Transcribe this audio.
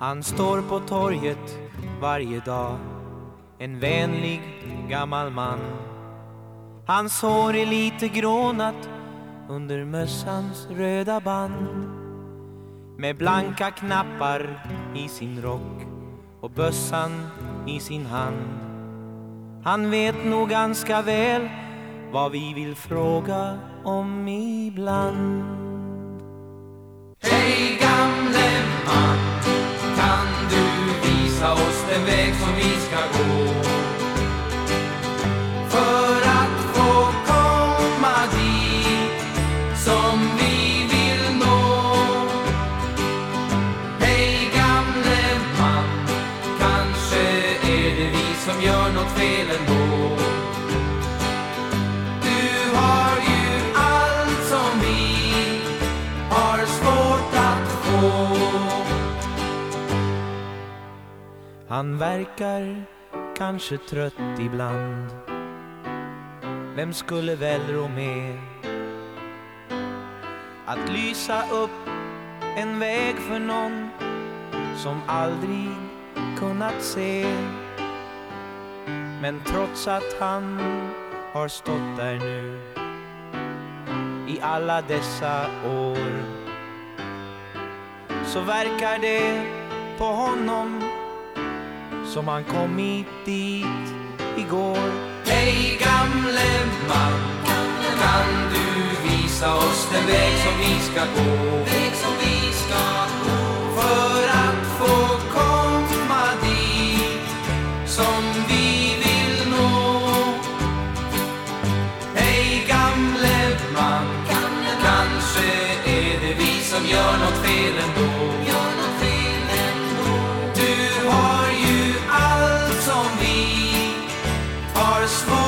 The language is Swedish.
Han står på torget varje dag En vänlig gammal man. Hans hår är lite grånat under mössans röda band. Med blanka knappar i sin rock och bössan i sin hand. Han vet nog ganska väl vad vi vill fråga om ibland. Som gör något fel ändå. Du har ju allt som vi har svårt att få. Han verkar kanske trött ibland Vem skulle väl rå med Att lysa upp en väg för någon Som aldrig kunnat se men trots att han har stått där nu I alla dessa år Så verkar det på honom som han kommit dit igår Hej gamle man, kan du visa oss den väg som vi ska gå? Väg som vi ska flash